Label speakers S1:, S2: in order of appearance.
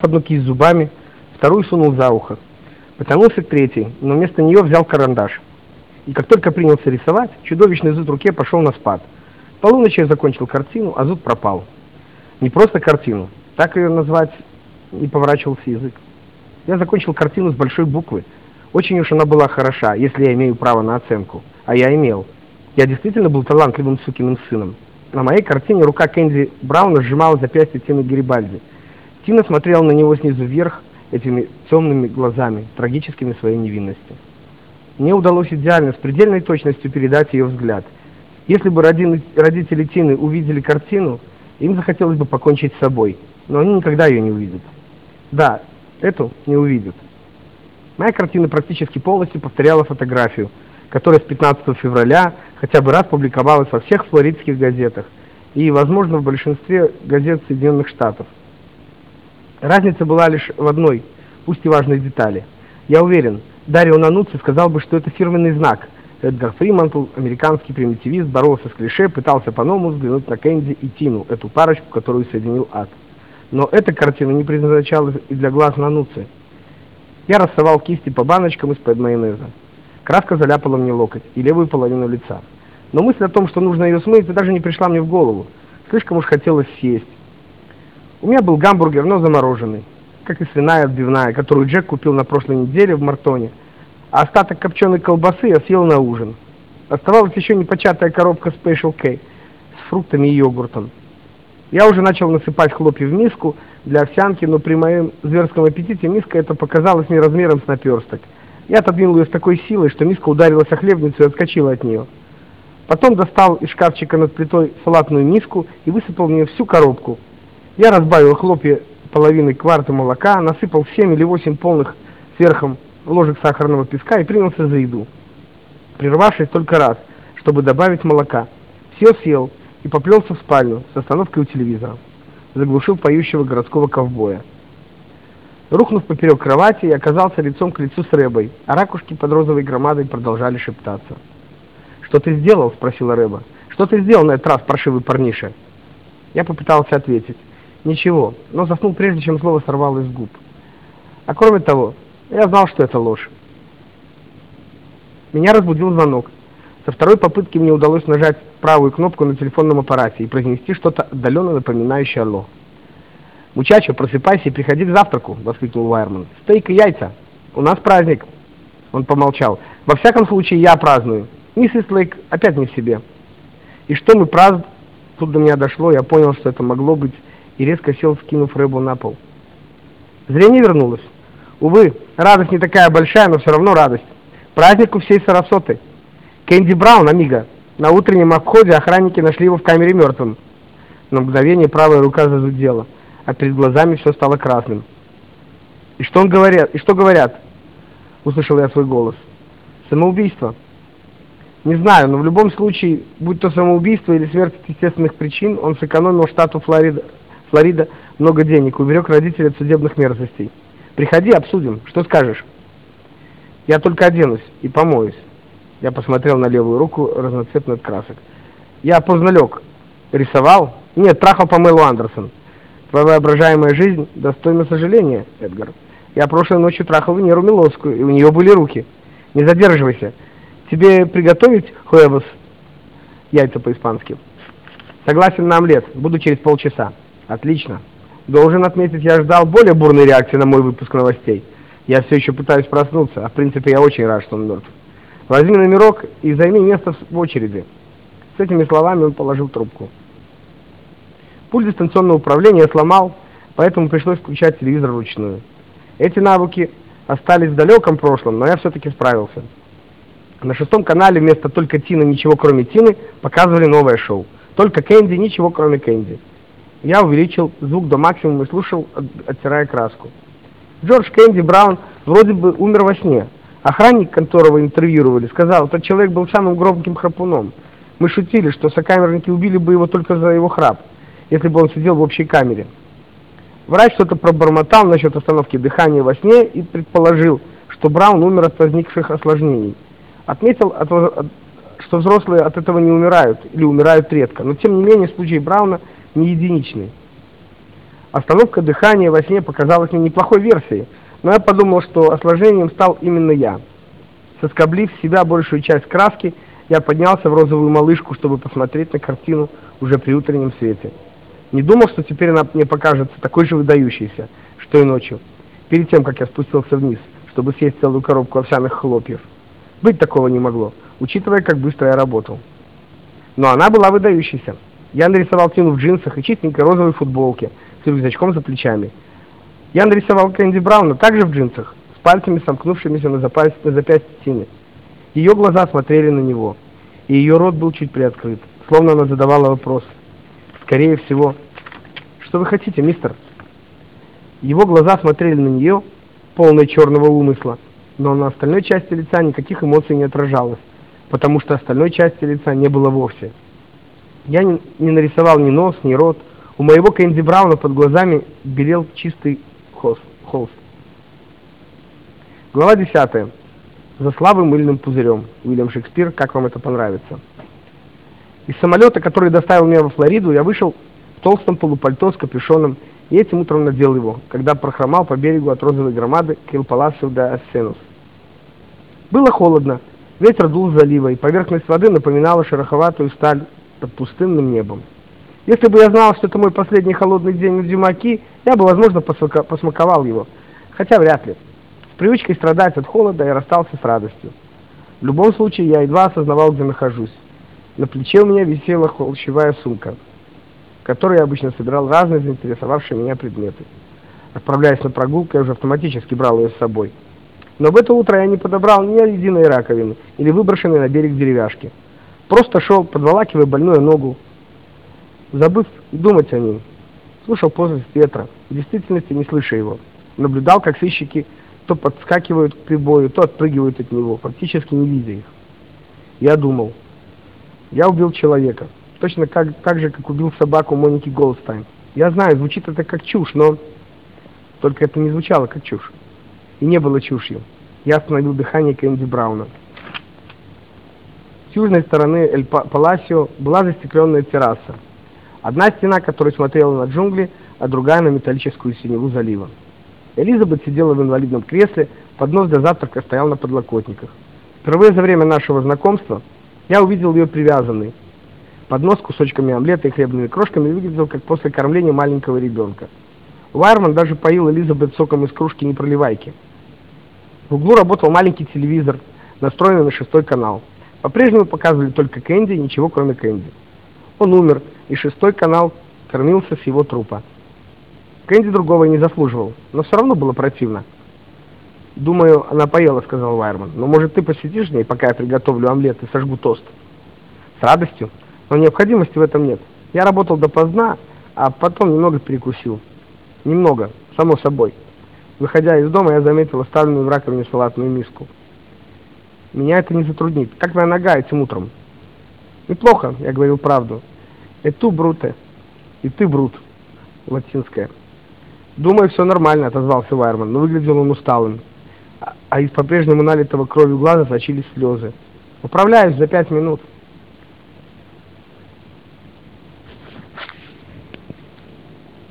S1: одну кисть зубами, вторую сунул за ухо. Потянулся к третьей, но вместо нее взял карандаш. И как только принялся рисовать, чудовищный зуд в руке пошел на спад. Полуночи я закончил картину, а зуд пропал. Не просто картину, так ее назвать не поворачивался язык. Я закончил картину с большой буквы. Очень уж она была хороша, если я имею право на оценку. А я имел. Я действительно был талантливым сукиным сыном. На моей картине рука Кэнди Брауна сжимала запястье Тины Гарибальди. Тина смотрела на него снизу вверх этими темными глазами, трагическими своей невинности. Мне удалось идеально, с предельной точностью передать ее взгляд. Если бы родители Тины увидели картину, им захотелось бы покончить с собой, но они никогда ее не увидят. Да, эту не увидят. Моя картина практически полностью повторяла фотографию, которая с 15 февраля хотя бы раз публиковалась во всех флоридских газетах и, возможно, в большинстве газет Соединенных Штатов. Разница была лишь в одной, пусть и важной детали. Я уверен, Дарио Нануци сказал бы, что это фирменный знак. Эдгар Фримантл, американский примитивист, боролся с клише, пытался по-новому взглянуть на Кэнди и Тину, эту парочку, которую соединил ад. Но эта картина не предназначалась и для глаз Нануци. Я рассовал кисти по баночкам из-под майонеза. Краска заляпала мне локоть и левую половину лица. Но мысль о том, что нужно ее смыть, даже не пришла мне в голову. Слишком уж хотелось съесть. У меня был гамбургер, но замороженный, как и свиная отбивная, которую Джек купил на прошлой неделе в Мартоне, а остаток копченой колбасы я съел на ужин. Оставалась еще непочатая коробка Special K с фруктами и йогуртом. Я уже начал насыпать хлопья в миску для овсянки, но при моем зверском аппетите миска это показалась мне размером с наперсток. Я отодвинул ее с такой силой, что миска ударилась о хлебницу и отскочила от нее. Потом достал из шкафчика над плитой салатную миску и высыпал в нее всю коробку. Я разбавил хлопья половиной кварта молока, насыпал 7 или 8 полных сверхом ложек сахарного песка и принялся за еду, прервавшись только раз, чтобы добавить молока. Все съел и поплелся в спальню с остановкой у телевизора. Заглушил поющего городского ковбоя. Рухнув поперек кровати, я оказался лицом к лицу с Рэбой, а ракушки под розовой громадой продолжали шептаться. «Что ты сделал?» — спросила Рэба. «Что ты сделал на этот раз, паршивый парниша?» Я попытался ответить. Ничего, но заснул прежде, чем слово сорвалось с губ. А кроме того, я знал, что это ложь. Меня разбудил звонок. Со второй попытки мне удалось нажать правую кнопку на телефонном аппарате и произнести что-то отдаленно напоминающее «Алло». «Мучачо, просыпайся и приходи к завтраку!» — воскликнул Вайерман. «Стейк и яйца! У нас праздник!» Он помолчал. «Во всяком случае, я праздную. Миссис Лейк опять не в себе». «И что мы празднуем?» Тут до меня дошло, я понял, что это могло быть и резко сел, скинув рыбу на пол. Зрение вернулось. Увы, радость не такая большая, но все равно радость. Праздник у всей Сарасоты. Кэнди Браун, амиго. На утреннем обходе охранники нашли его в камере мертвым. На мгновение правая рука зазудела, а перед глазами все стало красным. «И что он говорят? И что говорят?» Услышал я свой голос. «Самоубийство». Не знаю, но в любом случае, будь то самоубийство или смерть от естественных причин, он сэкономил штату Флорида Флорида много денег, уберег родителей от судебных мерзостей. Приходи, обсудим. Что скажешь? Я только оденусь и помоюсь. Я посмотрел на левую руку, разноцветный от красок. Я поздно лег. Рисовал? Нет, трахал Памелу Андерсон. Твоя воображаемая жизнь достойна сожаления, Эдгар. Я прошлой ночью трахал Венеру Миловскую, и у нее были руки. Не задерживайся. Тебе приготовить хуэвос? Яйца по-испански. Согласен на омлет. Буду через полчаса. Отлично. Должен отметить, я ждал более бурной реакции на мой выпуск новостей. Я все еще пытаюсь проснуться, а в принципе я очень рад, что он мертв. Возьми номерок и займи место в очереди. С этими словами он положил трубку. Пульт дистанционного управления я сломал, поэтому пришлось включать телевизор вручную. Эти навыки остались в далеком прошлом, но я все-таки справился. На шестом канале вместо «Только Тина, ничего кроме Тины» показывали новое шоу. «Только Кэнди, ничего кроме Кэнди». Я увеличил звук до максимума и слушал, оттирая краску. Джордж Кэнди Браун вроде бы умер во сне. Охранник, которого интервьюировали, сказал, этот человек был самым громким храпуном. Мы шутили, что сокамерники убили бы его только за его храп, если бы он сидел в общей камере. Врач что-то пробормотал насчет остановки дыхания во сне и предположил, что Браун умер от возникших осложнений. Отметил, что взрослые от этого не умирают или умирают редко, но тем не менее в случае Брауна не единичный. Остановка дыхания во сне показалась мне неплохой версией, но я подумал, что осложнением стал именно я. Соскоблив в себя большую часть краски, я поднялся в розовую малышку, чтобы посмотреть на картину уже при утреннем свете. Не думал, что теперь она мне покажется такой же выдающейся, что и ночью, перед тем, как я спустился вниз, чтобы съесть целую коробку овсяных хлопьев. Быть такого не могло, учитывая, как быстро я работал. Но она была выдающейся. Я нарисовал Тину в джинсах и чистенькой розовой футболке с рюкзачком за плечами. Я нарисовал Кэнди Брауна также в джинсах, с пальцами сомкнувшимися на, запястье, на запястье Тины. Ее глаза смотрели на него, и ее рот был чуть приоткрыт, словно она задавала вопрос. Скорее всего, что вы хотите, мистер? Его глаза смотрели на нее, полные черного умысла, но на остальной части лица никаких эмоций не отражалось, потому что остальной части лица не было вовсе. Я не, нарисовал ни нос, ни рот. У моего Кэнди Брауна под глазами белел чистый холст. Глава 10. За славым мыльным пузырем. Уильям Шекспир, как вам это понравится? Из самолета, который доставил меня во Флориду, я вышел в толстом полупальто с капюшоном и этим утром надел его, когда прохромал по берегу от розовой громады к Паласио де Ассенус. Было холодно, ветер дул с залива, и поверхность воды напоминала шероховатую сталь под пустынным небом. Если бы я знал, что это мой последний холодный день в Дюмаки, я бы, возможно, посмаковал его, хотя вряд ли. С привычкой страдать от холода я расстался с радостью. В любом случае, я едва осознавал, где нахожусь. На плече у меня висела холщевая сумка, в которой я обычно собирал разные заинтересовавшие меня предметы. Отправляясь на прогулку, я уже автоматически брал ее с собой. Но в это утро я не подобрал ни единой раковины или выброшенной на берег деревяшки. Просто шел, подволакивая больную ногу, забыв думать о ней. Слушал позыв ветра, в действительности не слыша его. Наблюдал, как сыщики то подскакивают к прибою, то отпрыгивают от него, практически не видя их. Я думал, я убил человека, точно как, так же, как убил собаку Моники Голдстайн. Я знаю, звучит это как чушь, но только это не звучало как чушь. И не было чушью. Я остановил дыхание Кэнди Брауна. С южной стороны Эль Паласио была застекленная терраса. Одна стена, которая смотрела на джунгли, а другая на металлическую синеву залива. Элизабет сидела в инвалидном кресле, поднос для завтрака стоял на подлокотниках. Впервые за время нашего знакомства я увидел ее привязанной. Поднос с кусочками омлета и хлебными крошками выглядел как после кормления маленького ребенка. Вайерман даже поил Элизабет соком из кружки непроливайки. В углу работал маленький телевизор, настроенный на шестой канал. По-прежнему показывали только Кэнди, ничего кроме Кэнди. Он умер, и шестой канал кормился с его трупа. Кэнди другого не заслуживал, но все равно было противно. «Думаю, она поела», — сказал Вайерман. «Но, может, ты посидишь с ней, пока я приготовлю омлет и сожгу тост?» «С радостью, но необходимости в этом нет. Я работал допоздна, а потом немного перекусил. Немного, само собой. Выходя из дома, я заметил оставленную в раковине салатную миску. Меня это не затруднит. Как моя нога этим утром? Неплохо, я говорил правду. И ту бруте. И ты брут. Латинская. Думаю, все нормально, отозвался Вайерман, но выглядел он усталым. А, а из по-прежнему налитого кровью глаза сочились слезы. Управляюсь за пять минут.